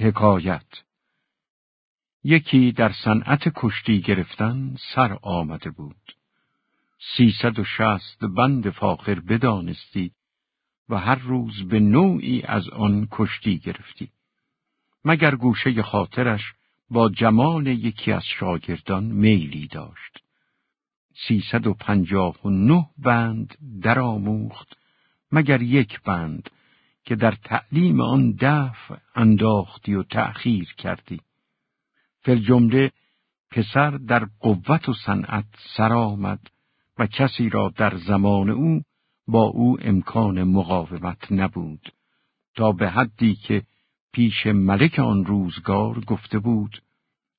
حکایت یکی در صنعت کشتی گرفتن سر آمده بود. سیصد و شست بند فاخر بدانستی و هر روز به نوعی از آن کشتی گرفتی. مگر گوشه خاطرش با جمال یکی از شاگردان میلی داشت. سیصد و پنجاه و نه بند درآموخت مگر یک بند که در تعلیم آن دفع انداختی و تأخیر کردی. فل جمله پسر در قوت و صنعت سر آمد و کسی را در زمان او با او امکان مقاومت نبود تا به حدی که پیش ملک آن روزگار گفته بود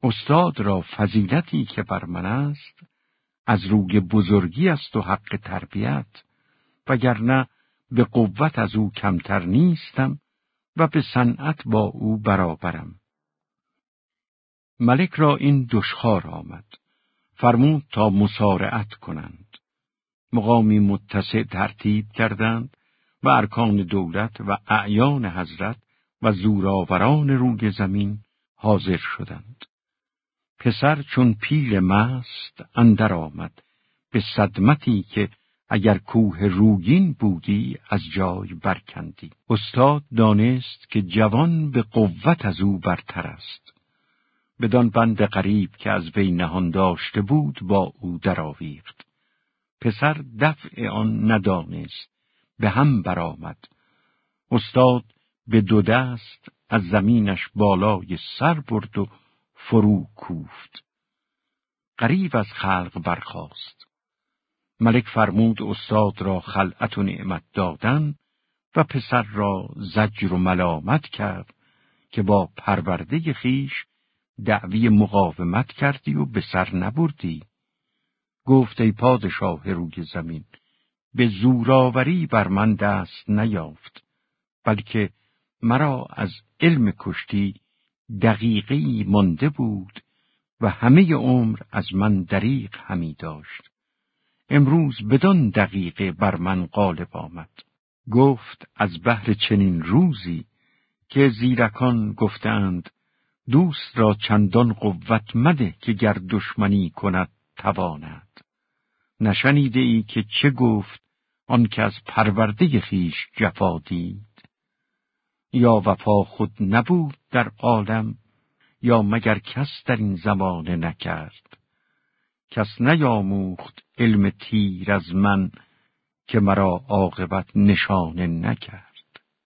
استاد را فضیلتی که بر من است از روی بزرگی است و حق تربیت وگرنه به قوت از او کمتر نیستم و به صنعت با او برابرم. ملک را این دشخار آمد. فرمود تا مسارعت کنند. مقامی متسع ترتیب کردند و ارکان دولت و اعیان حضرت و زوراوران روی زمین حاضر شدند. پسر چون پیل مست اندر آمد به صدمتی که اگر کوه روگین بودی از جای برکندی. استاد دانست که جوان به قوت از او برتر است. بدان بند غریب که از وی نهان داشته بود با او درآویخت. پسر دفع آن ندانست، به هم برآمد. استاد به دو دست از زمینش بالای سر برد و فرو کوفت. قریب از خلق برخاست. ملک فرمود استاد را خلعت و نعمت دادن و پسر را زجر و ملامت کرد که با پرورده خیش دعوی مقاومت کردی و به سر نبردی. گفت ای پادشاه روی زمین به زوراوری بر من دست نیافت بلکه مرا از علم کشتی دقیقی مانده بود و همه عمر از من دریق همی داشت. امروز بدان دقیقه بر من غالب آمد. گفت از بهر چنین روزی که زیرکان گفتند دوست را چندان قوت مده که گر دشمنی کند تواند. نشنیده ای که چه گفت آن که از پرورده خیش جفا دید. یا وفا خود نبود در عالم یا مگر کس در این زمانه نکرد. کس نیاموخت علم تیر از من که مرا عاقبت نشانه نکرد.